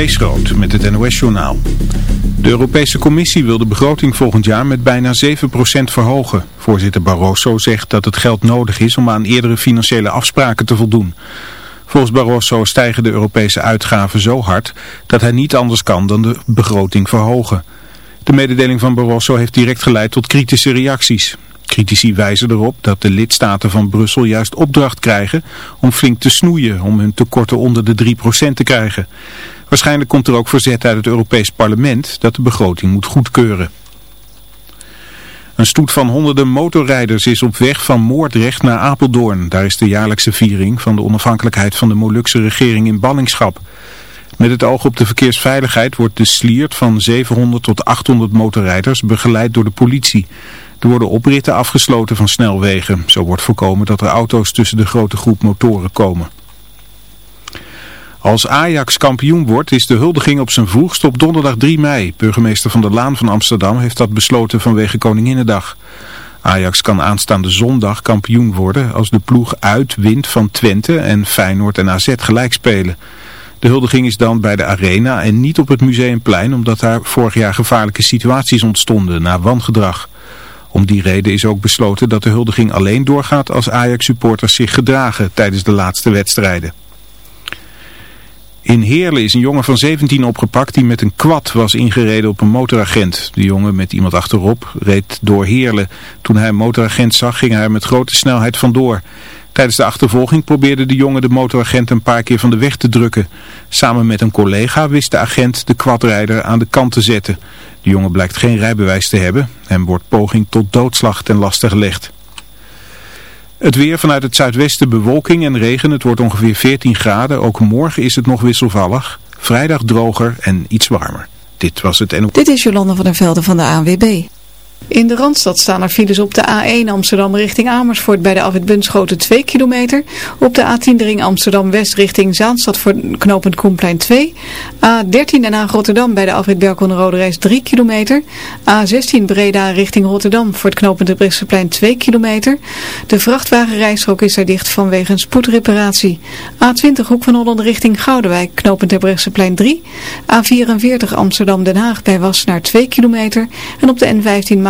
Kees met het NOS-journaal. De Europese Commissie wil de begroting volgend jaar met bijna 7% verhogen. Voorzitter Barroso zegt dat het geld nodig is om aan eerdere financiële afspraken te voldoen. Volgens Barroso stijgen de Europese uitgaven zo hard dat hij niet anders kan dan de begroting verhogen. De mededeling van Barroso heeft direct geleid tot kritische reacties. Critici wijzen erop dat de lidstaten van Brussel juist opdracht krijgen om flink te snoeien om hun tekorten onder de 3% te krijgen. Waarschijnlijk komt er ook verzet uit het Europees Parlement dat de begroting moet goedkeuren. Een stoet van honderden motorrijders is op weg van Moordrecht naar Apeldoorn. Daar is de jaarlijkse viering van de onafhankelijkheid van de Molukse regering in ballingschap. Met het oog op de verkeersveiligheid wordt de sliert van 700 tot 800 motorrijders begeleid door de politie. Er worden opritten afgesloten van snelwegen. Zo wordt voorkomen dat er auto's tussen de grote groep motoren komen. Als Ajax kampioen wordt is de huldiging op zijn vroegst op donderdag 3 mei. Burgemeester Van der Laan van Amsterdam heeft dat besloten vanwege Koninginnedag. Ajax kan aanstaande zondag kampioen worden als de ploeg uit wint van Twente en Feyenoord en AZ gelijk spelen. De huldiging is dan bij de Arena en niet op het Museumplein omdat daar vorig jaar gevaarlijke situaties ontstonden na wangedrag. Om die reden is ook besloten dat de huldiging alleen doorgaat als Ajax-supporters zich gedragen tijdens de laatste wedstrijden. In Heerlen is een jongen van 17 opgepakt die met een kwad was ingereden op een motoragent. De jongen met iemand achterop reed door Heerlen. Toen hij een motoragent zag ging hij met grote snelheid vandoor. Tijdens de achtervolging probeerde de jongen de motoragent een paar keer van de weg te drukken. Samen met een collega wist de agent de kwadrijder aan de kant te zetten. De jongen blijkt geen rijbewijs te hebben. Hem wordt poging tot doodslag ten laste gelegd. Het weer vanuit het zuidwesten bewolking en regen. Het wordt ongeveer 14 graden. Ook morgen is het nog wisselvallig. Vrijdag droger en iets warmer. Dit was het NO. Dit is Jolanda van der Velde van de ANWB. In de Randstad staan er files op de A1 Amsterdam richting Amersfoort bij de afwit Bunschoten 2 kilometer. Op de A10 de ring Amsterdam West richting Zaanstad voor knooppunt Koenplein 2. A13 Den Haag Rotterdam bij de afwit Berkel Rode Reis 3 kilometer. A16 Breda richting Rotterdam voor het knooppunt de Bresseplein 2 kilometer. De vrachtwagenrijstrook is daar dicht vanwege een spoedreparatie. A20 Hoek van Holland richting Goudewijk knooppunt de Bresseplein 3. A44 Amsterdam Den Haag bij Wassenaar 2 kilometer. En op de N15 Maas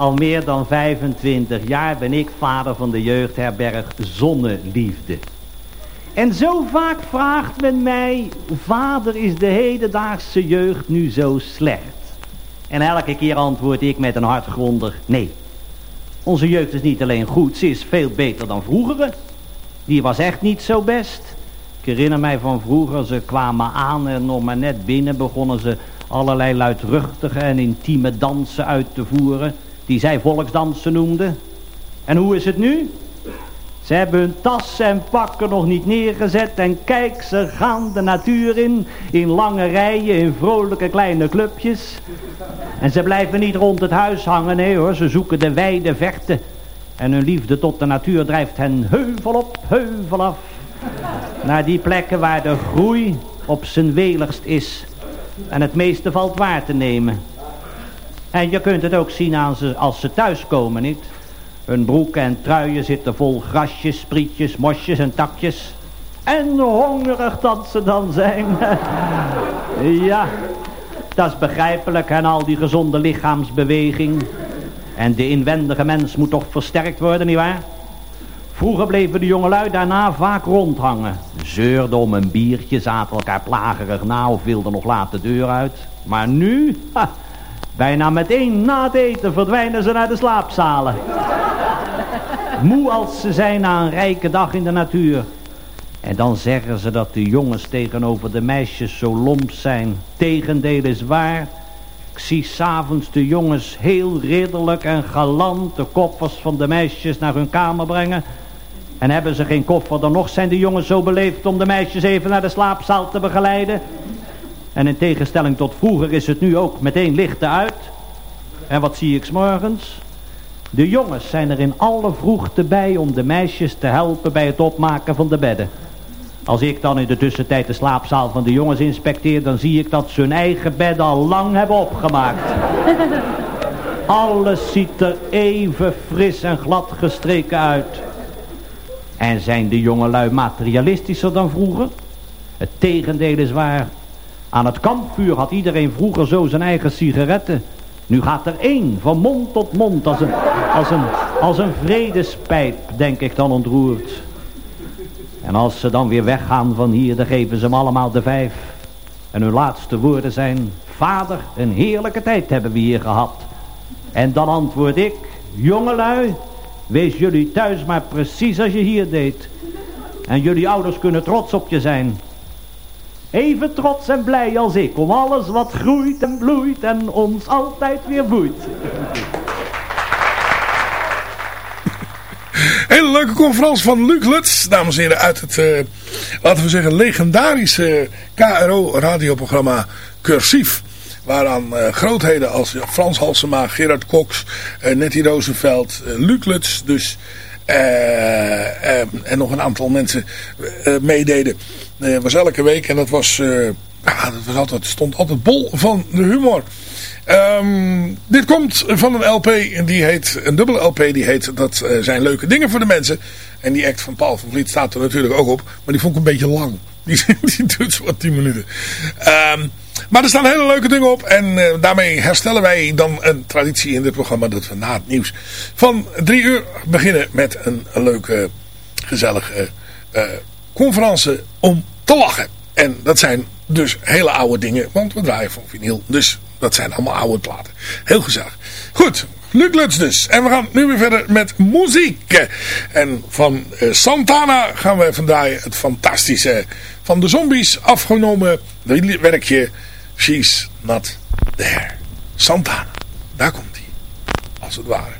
al meer dan 25 jaar ben ik vader van de jeugdherberg Zonneliefde. En zo vaak vraagt men mij, vader is de hedendaagse jeugd nu zo slecht? En elke keer antwoord ik met een hartgrondig nee. Onze jeugd is niet alleen goed, ze is veel beter dan vroeger. Die was echt niet zo best. Ik herinner mij van vroeger, ze kwamen aan en nog maar net binnen begonnen ze allerlei luidruchtige en intieme dansen uit te voeren, die zij volksdansen noemden. En hoe is het nu? Ze hebben hun tassen en pakken nog niet neergezet en kijk, ze gaan de natuur in, in lange rijen, in vrolijke kleine clubjes. En ze blijven niet rond het huis hangen, nee hoor, ze zoeken de wijde vechten. En hun liefde tot de natuur drijft hen heuvel op, heuvel af. Naar die plekken waar de groei op zijn weligst is. En het meeste valt waar te nemen. En je kunt het ook zien aan ze, als ze thuiskomen, niet? Hun broeken en truien zitten vol grasjes, sprietjes, mosjes en takjes. En hongerig dat ze dan zijn. ja, dat is begrijpelijk en al die gezonde lichaamsbeweging. En de inwendige mens moet toch versterkt worden, nietwaar? Vroeger bleven de jongelui daarna vaak rondhangen. Zeurden om een biertje, zaten elkaar plagerig na of wilden nog laat de deur uit. Maar nu, bijna meteen na het eten verdwijnen ze naar de slaapzalen. Moe als ze zijn na een rijke dag in de natuur. En dan zeggen ze dat de jongens tegenover de meisjes zo lomp zijn. Tegendeel is waar. Ik zie s'avonds de jongens heel ridderlijk en galant de koffers van de meisjes naar hun kamer brengen. En hebben ze geen koffer, dan nog zijn de jongens zo beleefd om de meisjes even naar de slaapzaal te begeleiden. En in tegenstelling tot vroeger is het nu ook meteen lichten uit. En wat zie ik s'morgens? De jongens zijn er in alle vroegte bij om de meisjes te helpen bij het opmaken van de bedden. Als ik dan in de tussentijd de slaapzaal van de jongens inspecteer, dan zie ik dat ze hun eigen bedden al lang hebben opgemaakt. Alles ziet er even fris en glad gestreken uit. En zijn de jongelui materialistischer dan vroeger? Het tegendeel is waar. Aan het kampvuur had iedereen vroeger zo zijn eigen sigaretten. Nu gaat er één van mond tot mond als een, als een, als een vredespijp, denk ik dan ontroerd. En als ze dan weer weggaan van hier, dan geven ze hem allemaal de vijf. En hun laatste woorden zijn, vader, een heerlijke tijd hebben we hier gehad. En dan antwoord ik, jongelui, wees jullie thuis maar precies als je hier deed. En jullie ouders kunnen trots op je zijn. Even trots en blij als ik om alles wat groeit en bloeit en ons altijd weer boeit. Hele leuke conferentie van Luc Lutz, dames en heren, uit het, uh, laten we zeggen, legendarische KRO-radioprogramma Cursief. Waaraan uh, grootheden als Frans Halsema, Gerard Cox, uh, Nettie Roosevelt, Luc Lutz dus... en nog een aantal mensen meededen. Was elke week en dat was, ja, dat was altijd, stond altijd bol van de humor. Um, dit komt van een LP, die heet, een dubbele LP, die heet Dat zijn leuke dingen voor de mensen. En die act van Paul van Vliet staat er natuurlijk ook op, maar die vond ik een beetje lang. Die, die duurt wat 10 minuten. Um, maar er staan hele leuke dingen op en uh, daarmee herstellen wij dan een traditie in dit programma dat we na het nieuws van drie uur beginnen met een, een leuke, gezellige uh, conferentie om te lachen. En dat zijn dus hele oude dingen, want we draaien van vinyl. Dus dat zijn allemaal oude platen. Heel gezellig. Goed, Luc Lutz dus. En we gaan nu weer verder met muziek. En van uh, Santana gaan we draaien het fantastische van de zombies afgenomen werkje She's Not There. Santana. Daar komt hij. Als het ware.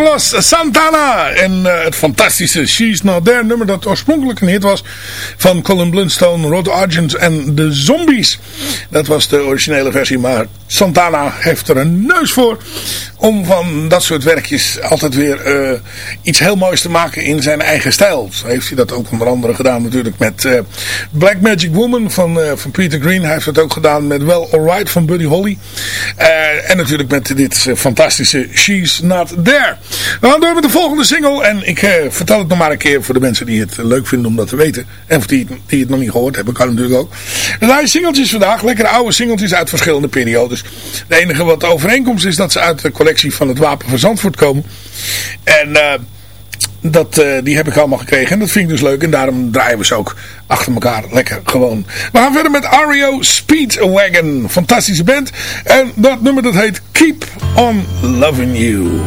Carlos Santana en uh, het fantastische She's Not There nummer dat oorspronkelijk een hit was van Colin Blunstone, Rod Argent en de Zombies. Dat was de originele versie, maar Santana heeft er een neus voor om van dat soort werkjes altijd weer uh, iets heel moois te maken in zijn eigen stijl. Zo heeft hij dat ook onder andere gedaan natuurlijk met uh, Black Magic Woman van, van Peter Green. Hij heeft het ook gedaan met Well Alright van Buddy Holly. en natuurlijk met dit fantastische She's Not There. We gaan door met de volgende single. En ik eh, vertel het nog maar een keer voor de mensen die het leuk vinden om dat te weten. En of die, die het nog niet gehoord hebben, kan natuurlijk ook. Er zijn singeltjes vandaag. Lekkere oude singeltjes uit verschillende periodes. De enige wat overeenkomst is dat ze uit de collectie van het Wapen van Zandvoort komen. En... Uh, dat, uh, die heb ik allemaal gekregen. En dat vind ik dus leuk. En daarom draaien we ze ook achter elkaar lekker gewoon. We gaan verder met Ario Speedwagon. Fantastische band. En dat nummer dat heet Keep On Loving You.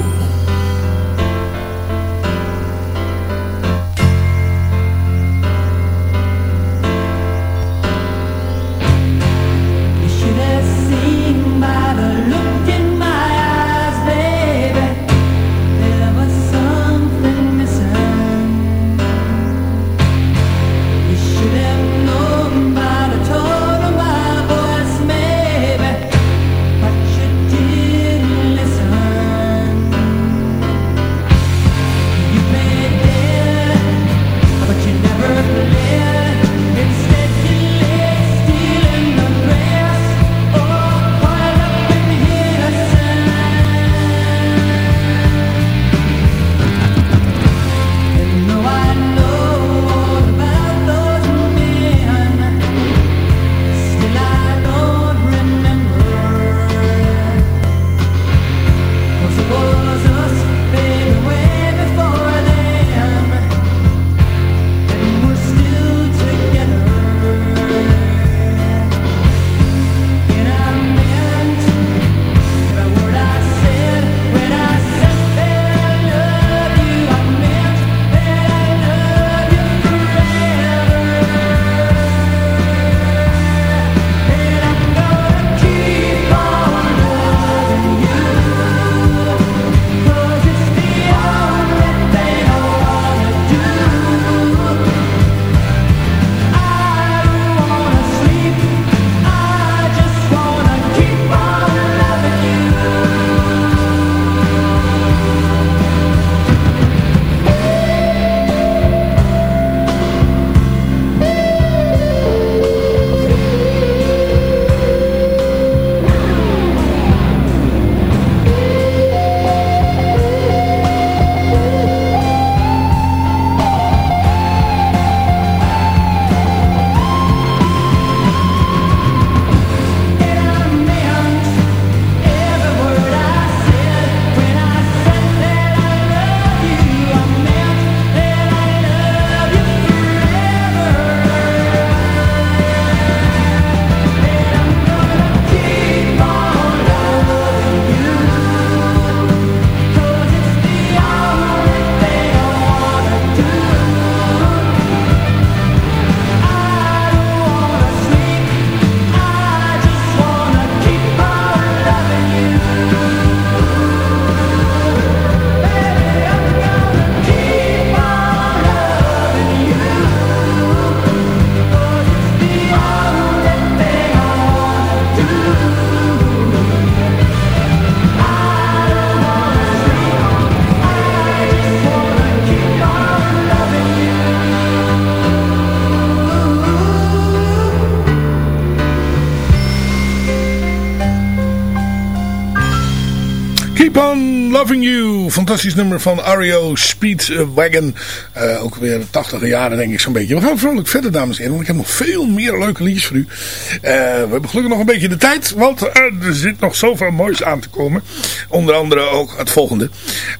Loving. Fantastisch nummer van Ario Speedwagon. Uh, ook weer 80 jaren denk ik zo'n beetje. We gaan vrolijk verder dames en heren. Want ik heb nog veel meer leuke liedjes voor u. Uh, we hebben gelukkig nog een beetje de tijd. Want er zit nog zoveel moois aan te komen. Onder andere ook het volgende.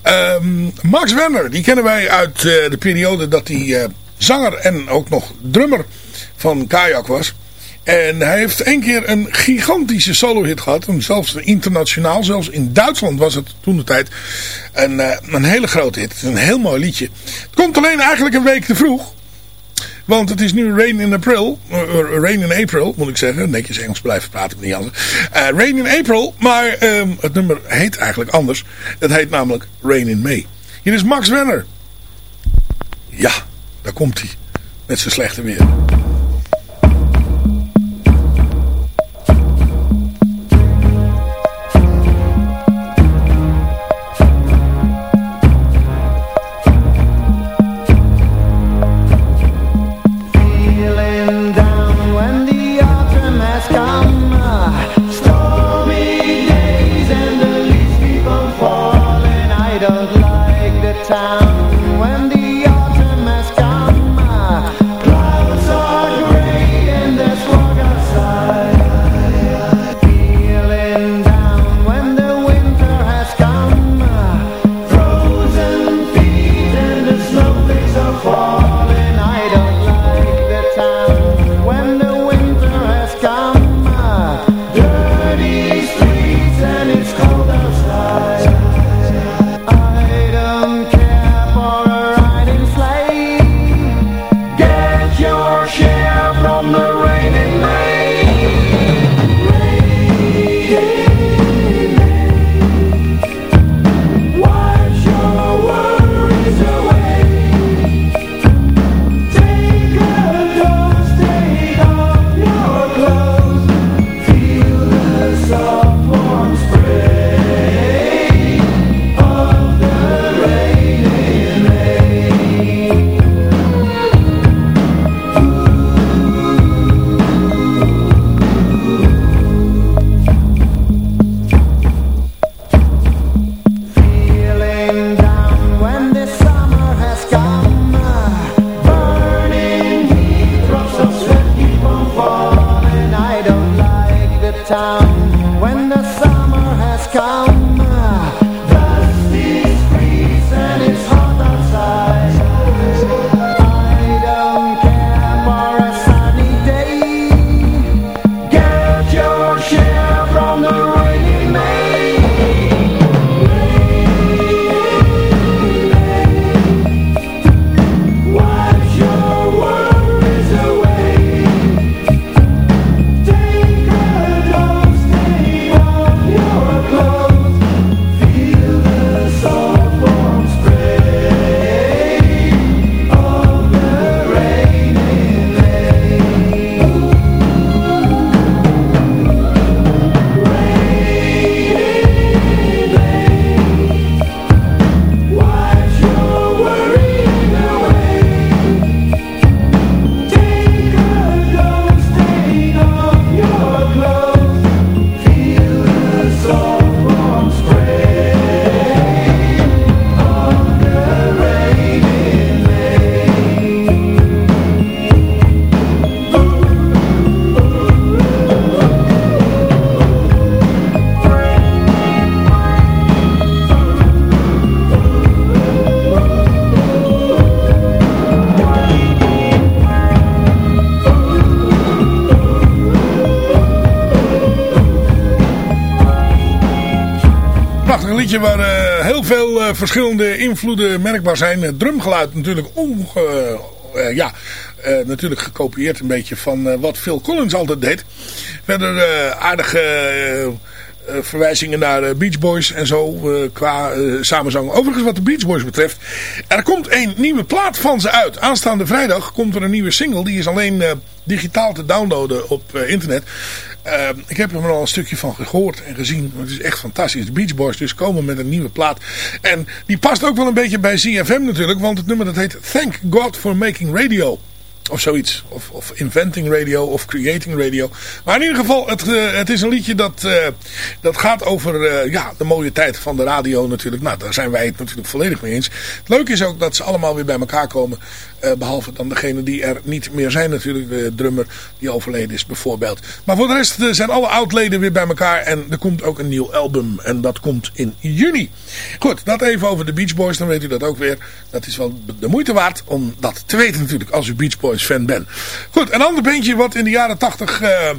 Ehm, Max Werner. Die kennen wij uit de periode dat hij zanger en ook nog drummer van Kajak was. En hij heeft één keer een gigantische solo-hit gehad. En zelfs internationaal, zelfs in Duitsland was het toen de tijd een, uh, een hele grote hit. Een heel mooi liedje. Het komt alleen eigenlijk een week te vroeg. Want het is nu Rain in April. Uh, rain in April, moet ik zeggen. Netjes Engels blijven praten, niet anders. Rain in April, maar um, het nummer heet eigenlijk anders. Het heet namelijk Rain in May. Hier is Max Wenner. Ja, daar komt hij. Met zijn slechte weer. Verschillende invloeden merkbaar zijn. Het drumgeluid natuurlijk onge, uh, ja, natuurlijk gekopieerd een beetje van wat Phil Collins altijd deed. Verder aardige verwijzingen naar Beach Boys en zo qua samenzang. Overigens wat de Beach Boys betreft, er komt een nieuwe plaat van ze uit. Aanstaande vrijdag komt er een nieuwe single. Die is alleen digitaal te downloaden op internet. Uh, ik heb er al een stukje van gehoord en gezien. Het is echt fantastisch. De Beach Boys dus komen met een nieuwe plaat. En die past ook wel een beetje bij ZFM natuurlijk. Want het nummer dat heet Thank God for Making Radio. Of zoiets. Of, of Inventing Radio of Creating Radio. Maar in ieder geval, het, uh, het is een liedje dat, uh, dat gaat over uh, ja, de mooie tijd van de radio natuurlijk. Nou, daar zijn wij het natuurlijk volledig mee eens. Het leuke is ook dat ze allemaal weer bij elkaar komen. Behalve dan degene die er niet meer zijn natuurlijk. De drummer die overleden is bijvoorbeeld. Maar voor de rest zijn alle oudleden weer bij elkaar. En er komt ook een nieuw album. En dat komt in juni. Goed, dat even over de Beach Boys. Dan weet u dat ook weer. Dat is wel de moeite waard om dat te weten natuurlijk. Als u Beach Boys fan bent. Goed, een ander bandje wat in de jaren 80 uh, eh,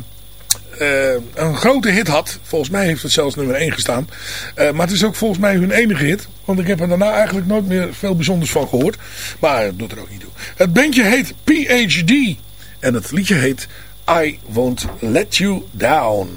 een grote hit had. Volgens mij heeft het zelfs nummer 1 gestaan. Eh, maar het is ook volgens mij hun enige hit. Want ik heb er daarna eigenlijk nooit meer veel bijzonders van gehoord. Maar doet er ook niet toe. Het bandje heet PhD. En het liedje heet I Won't Let You Down.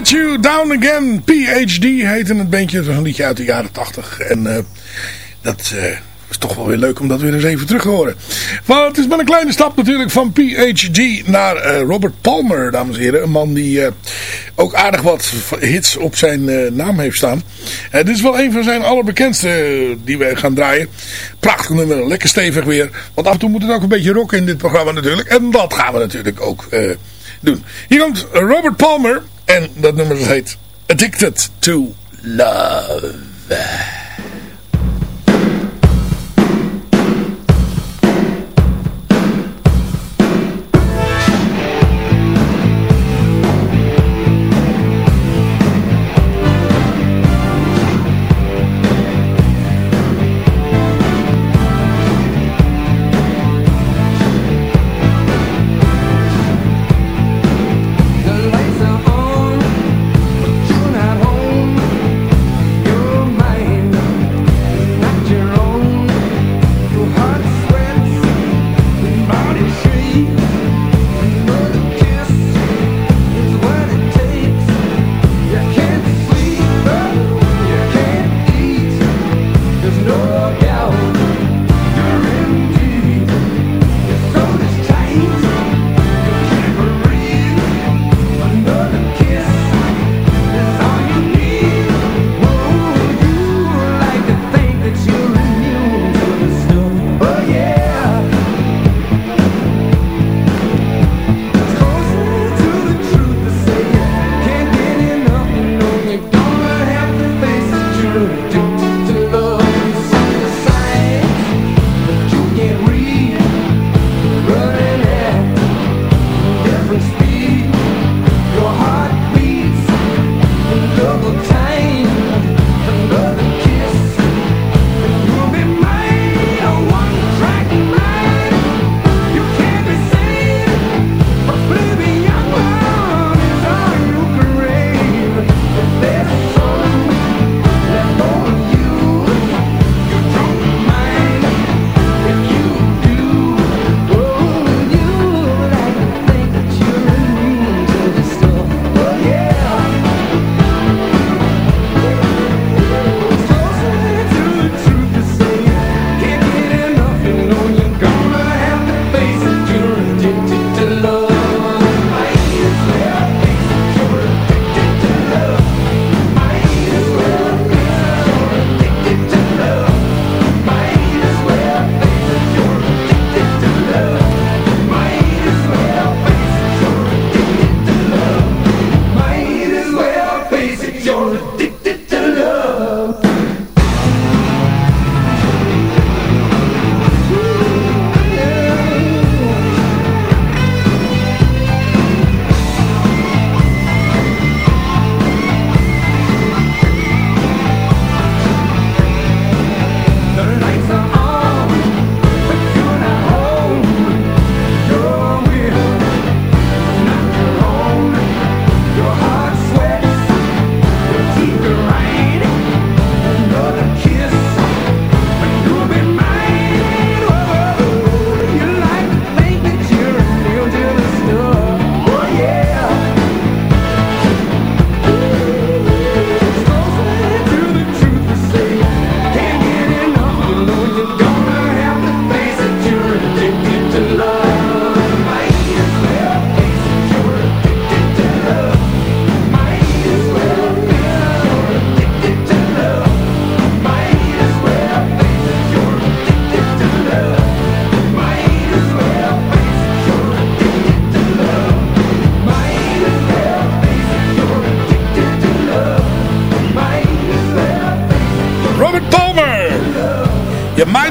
Let You Down Again. PhD heette het bandje. Dat een liedje uit de jaren 80. En eh, dat eh, is toch wel weer leuk om dat weer eens even terug te horen. Maar het is maar een kleine stap natuurlijk van PhD naar eh, Robert Palmer, dames en heren. Een man die ook aardig wat hits op zijn naam heeft staan. Dit is wel een van zijn allerbekendste die we gaan draaien. Prachtig nummer, lekker stevig weer. Want af en toe moet het ook een beetje rocken in dit programma natuurlijk. En dat gaan we natuurlijk ook doen. Hier komt Robert Palmer. En dat nummer heet Addicted to Love.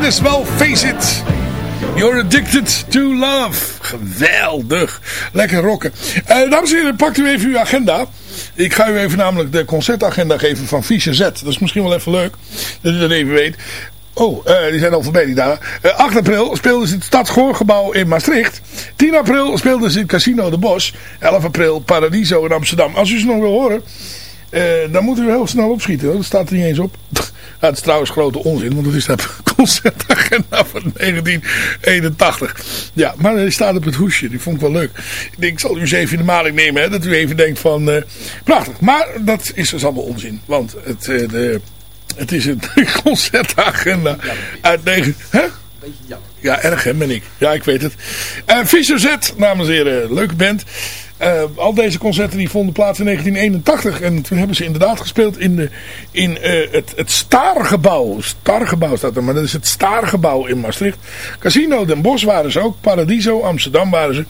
As well face it. You're addicted to love. Geweldig. Lekker rocken. Uh, dames en heren, pakt u even uw agenda. Ik ga u even namelijk de concertagenda geven van Fischer Z. Dat is misschien wel even leuk. Dat u dat even weet. Oh, uh, die zijn al voorbij die dagen. Uh, 8 april speelden ze het Stadsgoorgebouw in Maastricht. 10 april speelden ze het Casino de Bosch. 11 april Paradiso in Amsterdam. Als u ze nog wil horen, uh, dan moet u heel snel opschieten. Dat staat er niet eens op. Ja, het is trouwens grote onzin, want het is de concertagenda van 1981. Ja, maar hij staat op het hoesje. Die vond ik wel leuk. Ik denk, ik zal u eens even in de maling nemen. Hè, dat u even denkt van, uh, prachtig. Maar dat is dus allemaal onzin. Want het, uh, de, het is een concertagenda uit 9... Hè? Beetje jammer. Ja, erg hè, ben ik. Ja, ik weet het. Uh, Fischer Z, namens en heren, leuke band. Uh, al deze concerten die vonden plaats in 1981. En toen hebben ze inderdaad gespeeld in, de, in uh, het, het Staargebouw. Staargebouw staat er, maar dat is het Staargebouw in Maastricht. Casino Den Bosch waren ze ook. Paradiso, Amsterdam waren ze.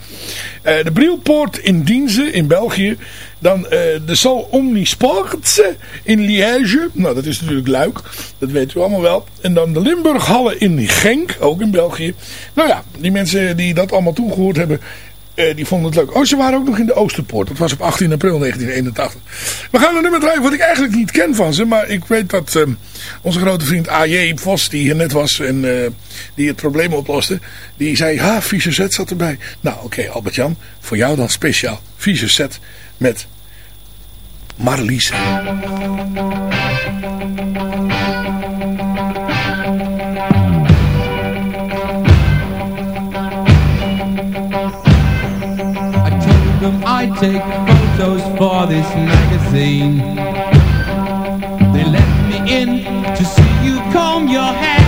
Uh, de Brielpoort in Dienze in België. Dan de Sol Omnisports in Liège. Nou, dat is natuurlijk Luik. Dat weet u allemaal wel. En dan de Limburghallen in Genk, ook in België. Nou ja, die mensen die dat allemaal toegehoord hebben... Uh, die vonden het leuk. Oh, ze waren ook nog in de Oosterpoort. Dat was op 18 april 1981. We gaan een nummer draaien wat ik eigenlijk niet ken van ze. Maar ik weet dat uh, onze grote vriend A.J. Vos, die hier net was en uh, die het probleem oploste. Die zei, ha, Z zat erbij. Nou, oké, Albert-Jan, voor jou dan speciaal. Fischer Z met Marlies. I take photos for this magazine. They let me in to see you comb your hair.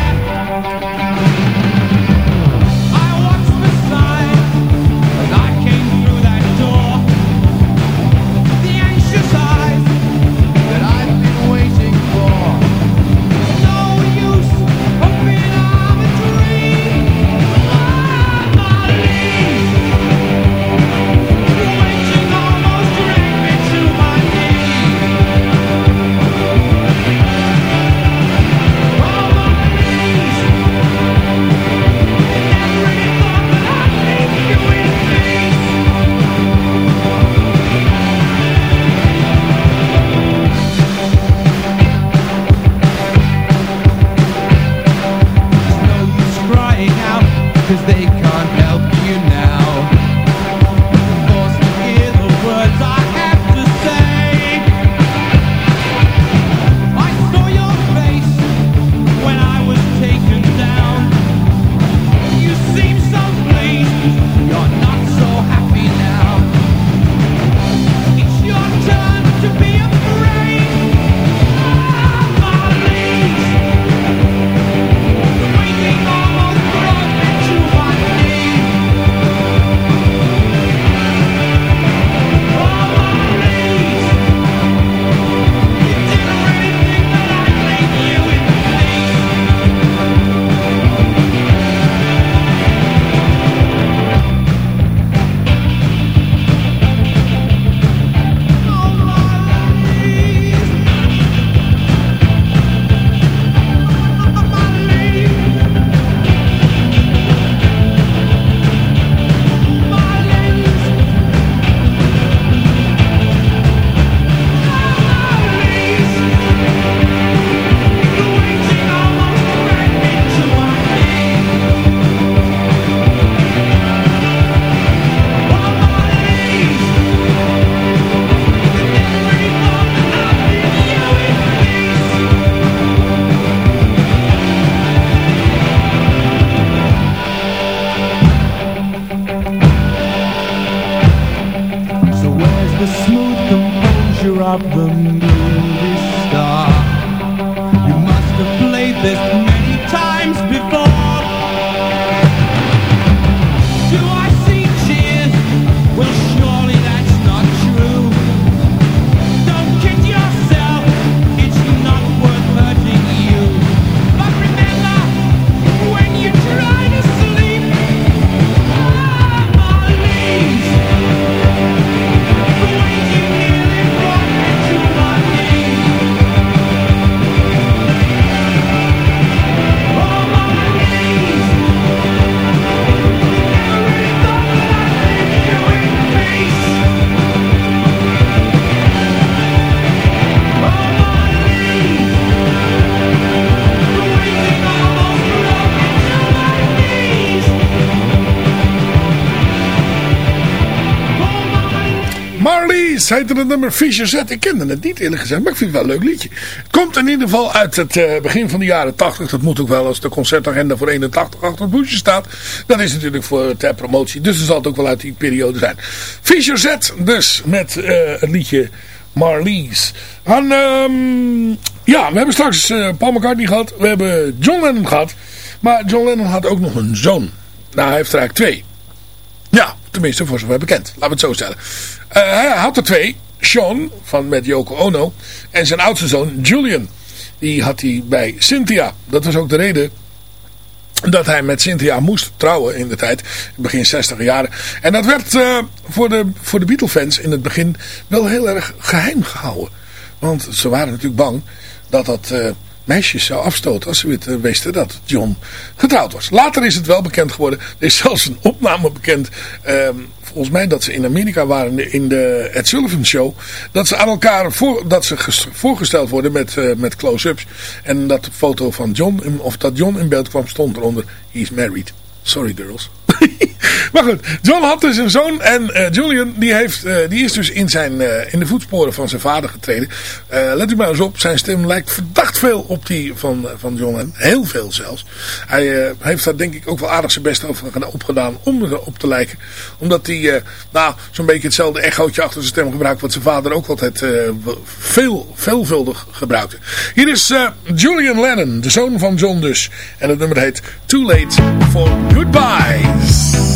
Marlies heette het nummer Fisher Z. Ik kende het niet eerlijk gezegd, maar ik vind het wel een leuk liedje. Komt in ieder geval uit het uh, begin van de jaren 80. Dat moet ook wel als de concertagenda voor 81 achter het boekje staat. Dat is natuurlijk voor ter promotie. Dus het zal het ook wel uit die periode zijn. Fisher Z dus met uh, het liedje Marlies. En, um, ja, we hebben straks Paul McCartney gehad. We hebben John Lennon gehad. Maar John Lennon had ook nog een zoon. Nou, hij heeft er eigenlijk twee. Tenminste voor zover bekend. Laten we het zo stellen. Uh, hij had er twee. Sean, van met Yoko Ono. En zijn oudste zoon, Julian. Die had hij bij Cynthia. Dat was ook de reden dat hij met Cynthia moest trouwen in de tijd, begin 60 jaren. En dat werd uh, voor de, voor de Beatle-fans in het begin wel heel erg geheim gehouden. Want ze waren natuurlijk bang dat dat uh, meisjes zou afstoten als ze wisten dat John getrouwd was. Later is het wel bekend geworden. Er is zelfs een opname bekend ehm, volgens mij dat ze in Amerika waren in de Ed Sullivan Show. Dat ze aan elkaar voor, dat ze voorgesteld worden met, uh, met close-ups. En dat de foto van John, of dat John in beeld kwam, stond eronder. He's married. Sorry girls. maar goed, John had dus een zoon en uh, Julian die, heeft, uh, die is dus in, zijn, uh, in de voetsporen van zijn vader getreden. let u maar eens op, zijn stem lijkt verdacht veel op die van, van John heel veel zelfs. Hij heeft daar denk ik ook wel aardig zijn best over opgedaan om erop te lijken. Omdat hij nou, zo'n beetje hetzelfde echootje achter zijn stem gebruikt wat zijn vader ook altijd veel, veelvuldig gebruikte. Hier is Julian Lennon, de zoon van John dus. En het nummer heet Too Late for Goodbyes.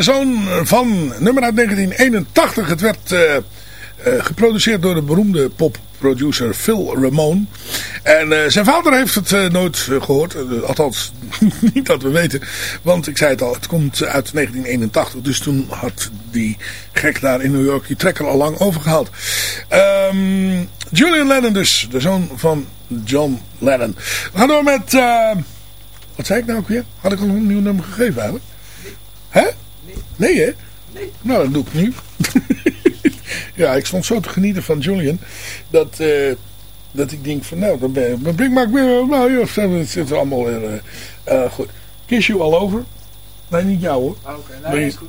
De zoon van nummer uit 1981. Het werd uh, uh, geproduceerd door de beroemde popproducer Phil Ramone. En uh, zijn vader heeft het nooit gehoord. althans, niet dat we weten. Want ik zei het al, het komt uit 1981. Dus toen had die gek daar in New York die trekker al lang overgehaald. Um, Julian Lennon dus, de zoon van John Lennon. We gaan door met... wat zei ik nou ook weer? Had ik al een nieuw nummer gegeven eigenlijk? Nee. Hè? Nee. Nou, dat doe ik nu. ja, ik stond zo te genieten van Julian. Dat, uh, dat ik denk van, nou, dan ben ik... Dan maak weer... Nou, ja, het zit allemaal weer... Uh, uh, goed. Kiss You All Over. Nee, niet jou hoor. Ah, Oké, okay. nee, is goed.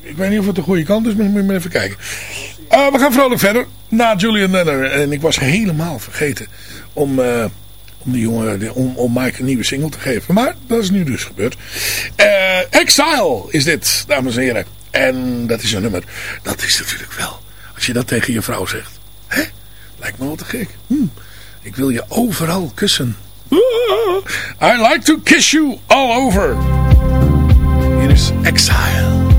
Ik weet niet of het de goede kant is, maar moet je maar even kijken. We gaan vrolijk verder. Na Julian Lennon. En ik was helemaal vergeten om... Om, die jongen, om, om Mike een nieuwe single te geven. Maar dat is nu dus gebeurd. Uh, Exile is dit, dames en heren. En dat is een nummer. Dat is natuurlijk wel. Als je dat tegen je vrouw zegt. Hè? Lijkt me wel te gek. Hm. Ik wil je overal kussen. I like to kiss you all over. Hier is Exile.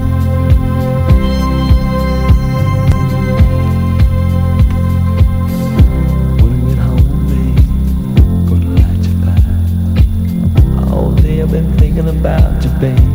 Baby,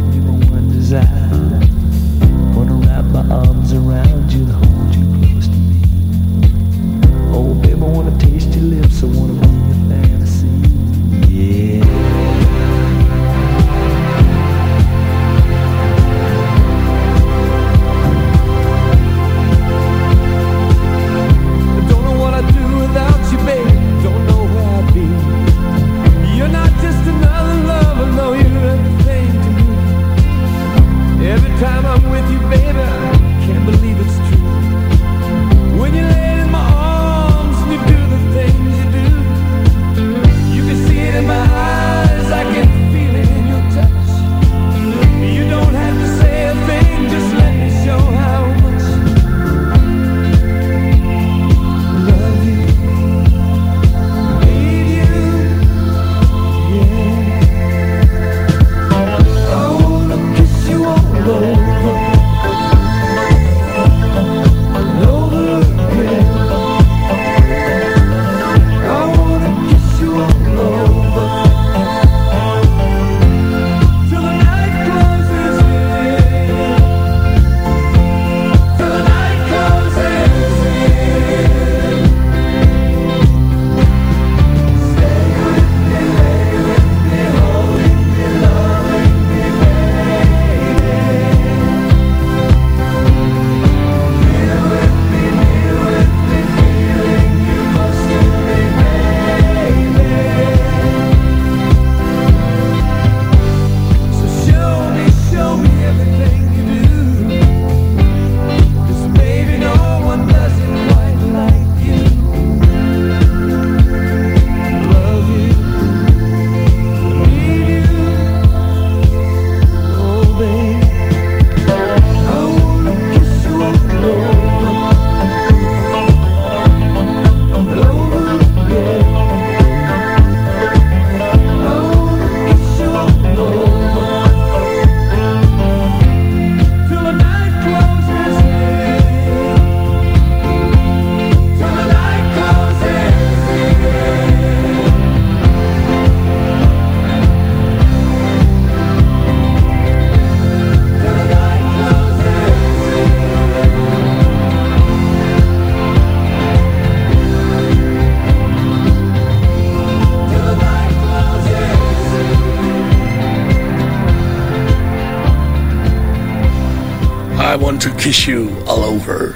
to kiss you all over.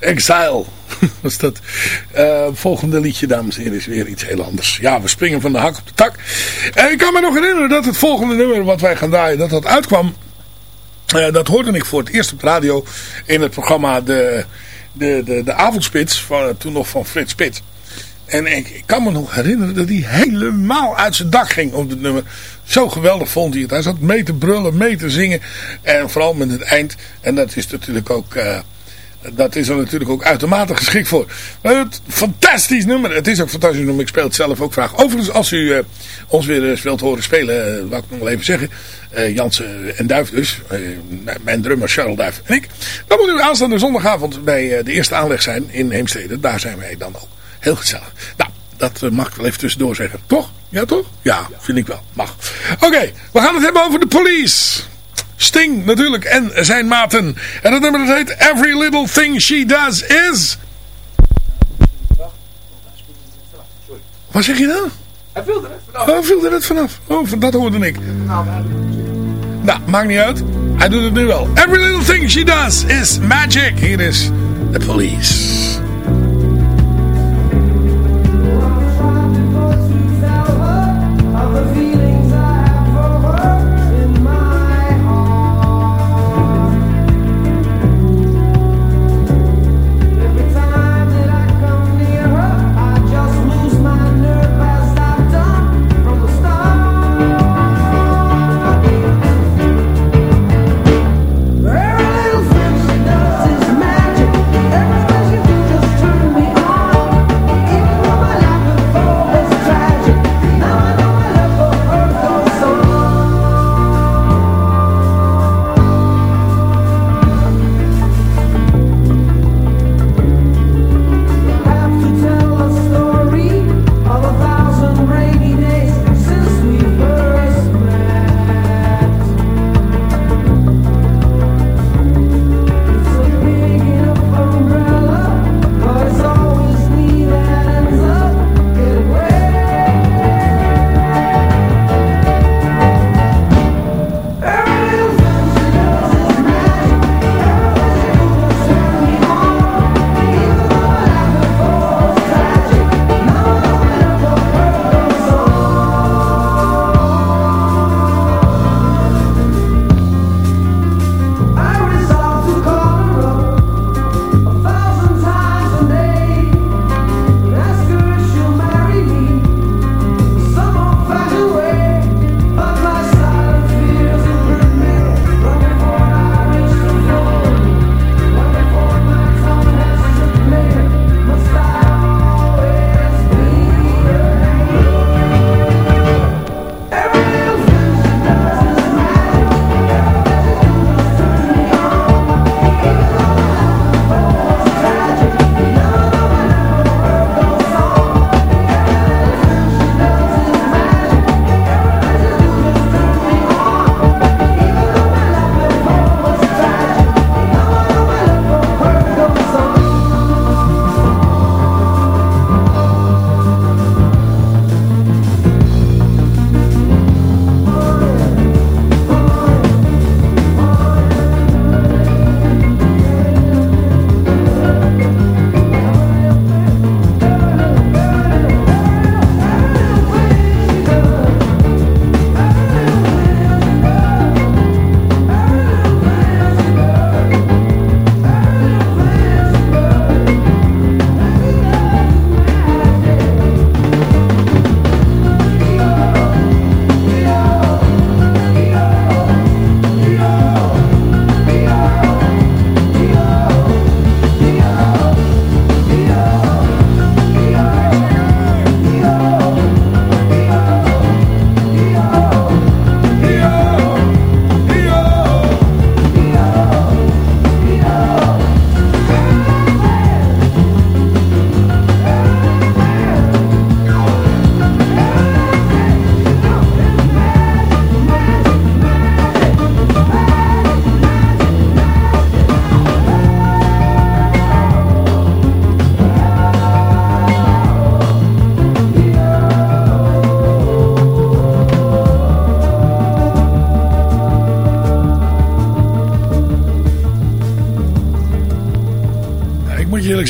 Exile. Was dat Eh, volgende liedje, dames en heren, is weer iets heel anders. Ja, we springen van de hak op de tak. Eh, ik kan me nog herinneren dat het volgende nummer wat wij gaan draaien, dat dat uitkwam. Eh, dat hoorde ik voor het eerst op de radio in het programma De, de, de, de Avondspits, van, toen nog van Frits Spits. En ik, kan me nog herinneren dat hij helemaal uit zijn dak ging op dit nummer. Zo geweldig vond hij het. Hij zat mee te brullen, mee te zingen. En vooral met het eind. En dat is natuurlijk ook... eh, dat is er natuurlijk ook uitermate geschikt voor. Maar het fantastisch nummer. Het is ook fantastisch nummer. Ik speel het zelf ook graag. Overigens, als u eh, ons weer eens wilt horen spelen, uh, ik nog wel even zeggen. Eh, Jansen en Duif dus. Eh, mijn drummer Charles Duif en ik. Dan moet u aanstaande zondagavond bij eh, de eerste aanleg zijn in Heemstede. Daar zijn wij dan ook. Heel gezellig. Nou, dat eh, mag ik wel even tussendoor zeggen. Toch? Ja, toch? Ja, vind ik wel. Mag. Oké, we gaan het hebben over de police. Sting natuurlijk en zijn maten. En het nummer dat heet Every Little Thing She Does Is... Wat zeg je nou? Hij viel er net vanaf. Oh, viel er net vanaf. Oh, dat hoorde ik. Nou, maakt niet uit. Hij doet het nu wel. Every little thing she does is magic. Hier is The Police.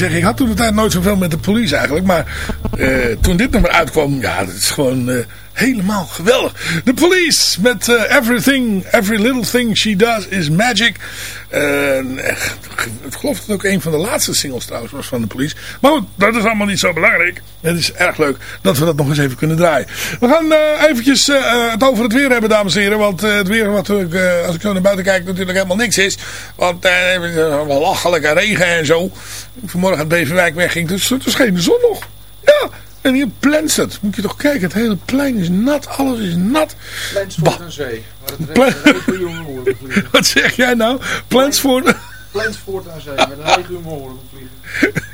Zeggen, ik had toen de tijd nooit zoveel met de police eigenlijk. Maar uh, toen dit nummer uitkwam, ja, dat is gewoon uh, helemaal geweldig. The Police met uh, Everything, Every Little Thing She Does Is Magic. echt, ik geloof dat het ook een van de laatste singles trouwens was van de Police. Maar goed, dat is allemaal niet zo belangrijk. Het is erg leuk dat we dat nog eens even kunnen draaien. We gaan eventjes het over het weer hebben, dames en heren. Want het weer, wat ik, als ik zo naar buiten kijk, natuurlijk helemaal niks is. Want wel lachelijke regen en zo. Vanmorgen het Beverwijk wegging, dus er scheen de zon nog. Ja, En hier Plensert. Moet je toch kijken, het hele plein is nat. Alles is nat. Plensvoort aan zee. Waar het regen. Wat zeg jij nou? Plensvoort. Plensvoort aan zee. Met een horen vliegen.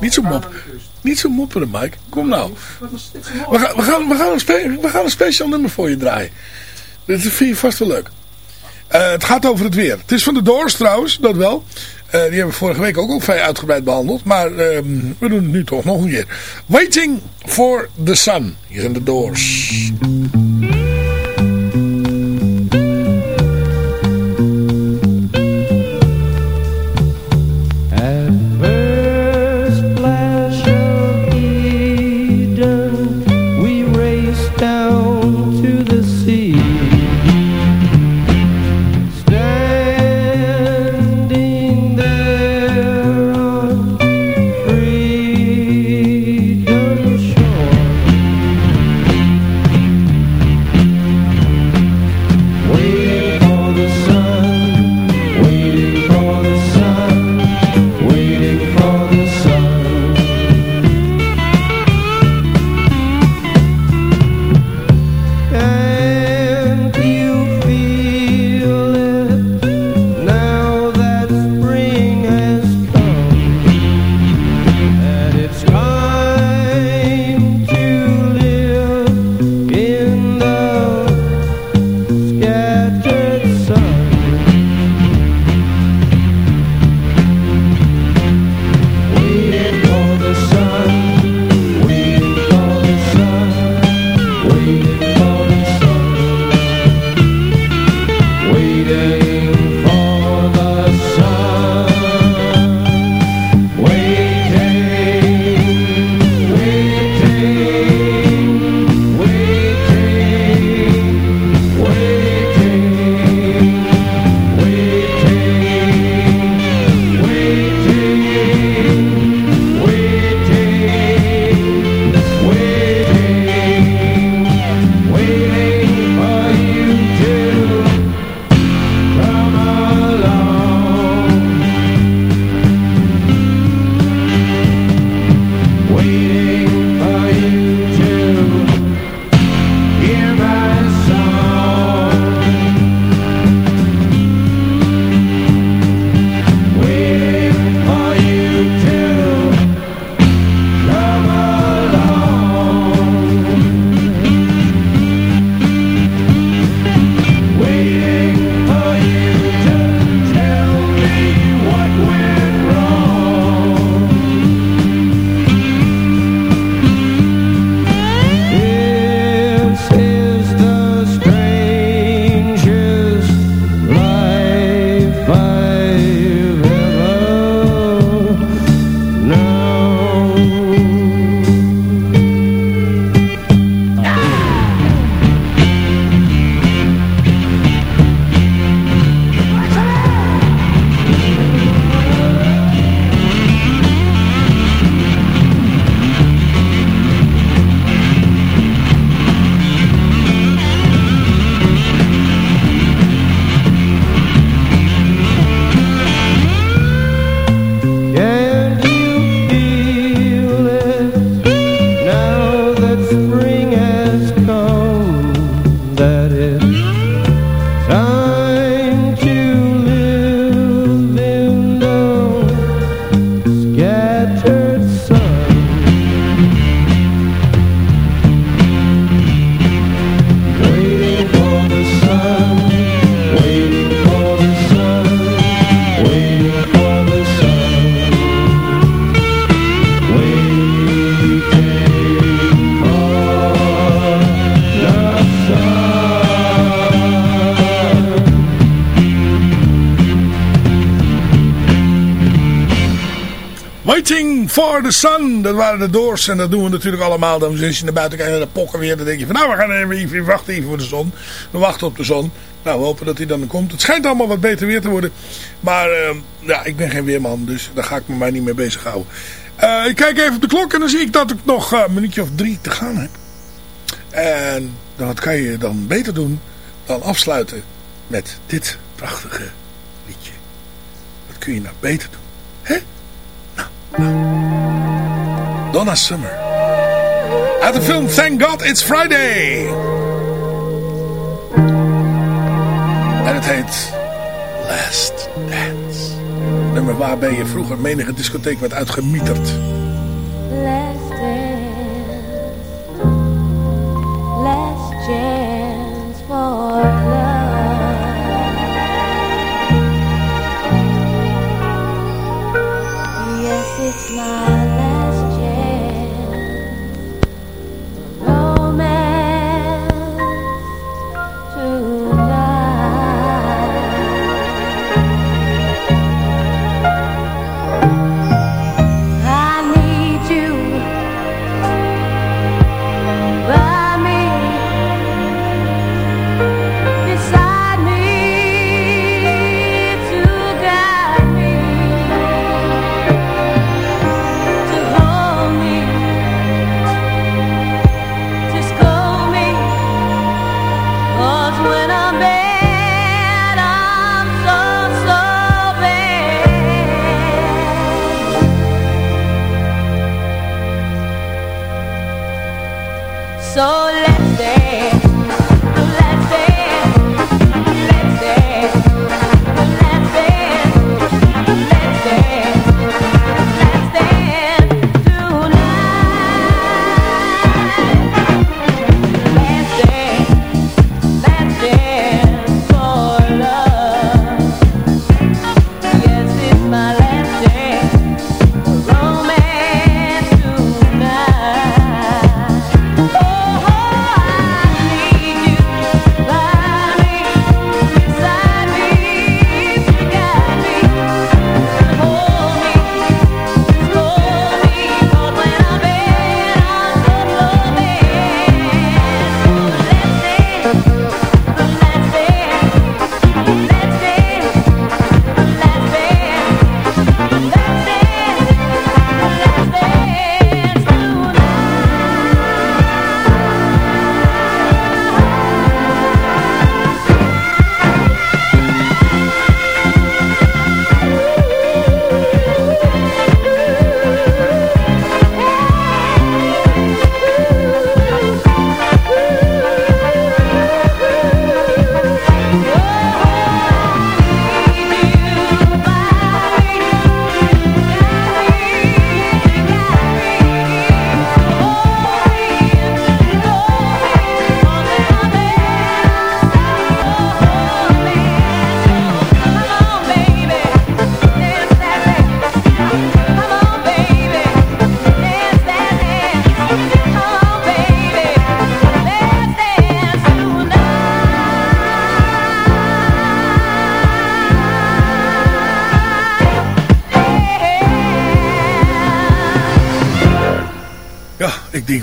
Niet zo mop. Niet zo mopperen, Mike. Kom nou. We gaan, we, gaan, we, gaan een we gaan een speciaal nummer voor je draaien. Dit vind je vast wel leuk. Eh, het gaat over het weer. Het is van de Doors trouwens, dat wel. Eh, die hebben we vorige week ook al vrij uitgebreid behandeld. Maar ehm, we doen het nu toch nog een keer. Waiting for the Sun. Hier zijn de Doors. Waren de Doors. En dat doen we natuurlijk allemaal. Dan als je naar buiten kijkt naar de pokken weer. Dan denk je van nou we gaan even, wachten even voor de zon. We wachten op de zon. Nou we hopen dat hij dan komt. Het schijnt allemaal wat beter weer te worden. Maar eh, ja, ik ben geen weerman. Dus daar ga ik me maar niet mee bezighouden. Eh ik kijk even op de klok. En dan zie ik dat ik nog eh, een minuutje of drie te gaan heb. En wat kan je dan beter doen dan afsluiten met dit prachtige liedje. Wat kun je nou beter doen? Hè? Nou, nou. Donna Summer. Uit de film Thank God It's Friday. En het heet Last Dance. Nummer waarbij je vroeger menige discotheek werd uitgemieterd. Last dance, last chance for love. Yes,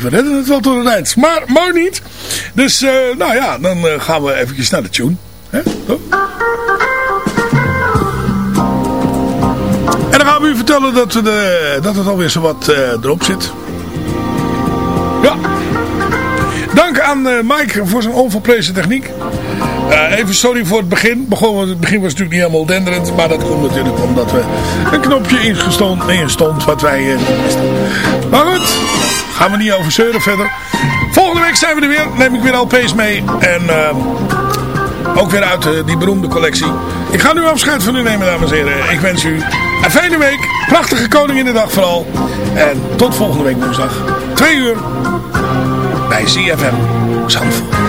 we redden het wel tot het eind. Maar mooi niet. Dus, eh, nou ja, dan eh, gaan we eventjes naar de tune. Hè? En dan gaan we u vertellen dat, we de, dat het alweer zo wat eh, erop zit. Ja. Dank aan eh, Mike voor zijn onvolprezen techniek. Eh, even sorry voor het begin. Begon, het begin was natuurlijk niet helemaal denderend. Maar dat komt natuurlijk omdat we een knopje ingestond, ingestond wat wij eh, wisten. Maar goed, gaan we niet over zeuren verder. Volgende week zijn we er weer. Neem ik weer LP's mee. En eh, ook weer uit eh, die beroemde collectie. Ik ga nu afscheid van u nemen, dames en heren. Ik wens u een fijne week. Prachtige Koninginnedag vooral. En tot volgende week woensdag. Twee uur. Bij CFM Zandvoort.